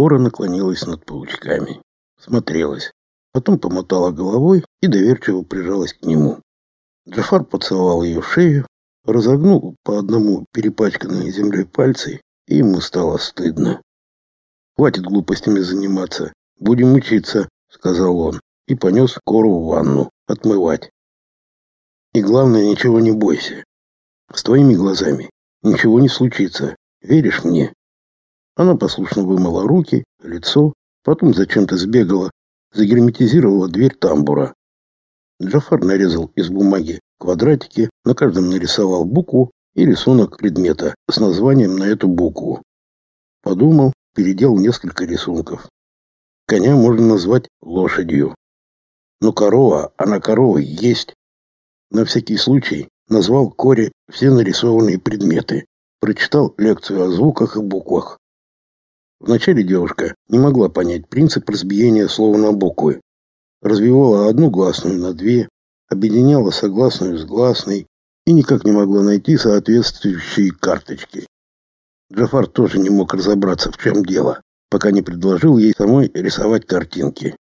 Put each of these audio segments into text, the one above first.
Кора наклонилась над паучками. Смотрелась. Потом помотала головой и доверчиво прижалась к нему. Джафар поцеловал ее шею, разогнул по одному перепачканные землей пальцы, и ему стало стыдно. «Хватит глупостями заниматься. Будем учиться», — сказал он, и понес Кору в ванну отмывать. «И главное, ничего не бойся. С твоими глазами ничего не случится. Веришь мне?» Она послушно вымыла руки, лицо, потом зачем-то сбегала, загерметизировала дверь тамбура. Джафар нарезал из бумаги квадратики, на каждом нарисовал букву и рисунок предмета с названием на эту букву. Подумал, переделал несколько рисунков. Коня можно назвать лошадью. Но корова, она корова есть. На всякий случай назвал Коре все нарисованные предметы. Прочитал лекцию о звуках и буквах. Вначале девушка не могла понять принцип разбиения слова на буквы развивала одну гласную на две, объединяла согласную с гласной и никак не могла найти соответствующие карточки. Джафар тоже не мог разобраться, в чем дело, пока не предложил ей самой рисовать картинки.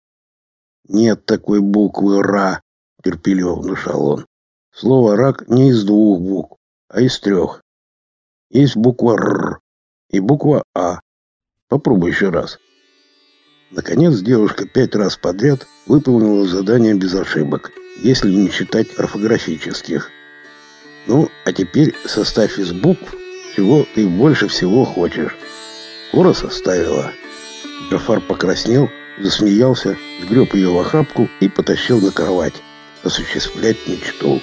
«Нет такой буквы «ра», — терпеливо внушал он. Слово «рак» не из двух букв, а из трех. Есть буква «р» и буква «а». Попробуй еще раз. Наконец девушка пять раз подряд выполнила задание без ошибок, если не считать орфографических. Ну, а теперь составь из букв, чего ты больше всего хочешь. Кора составила. Джафар покраснел, засмеялся, сгреб ее в охапку и потащил на кровать осуществлять мечту.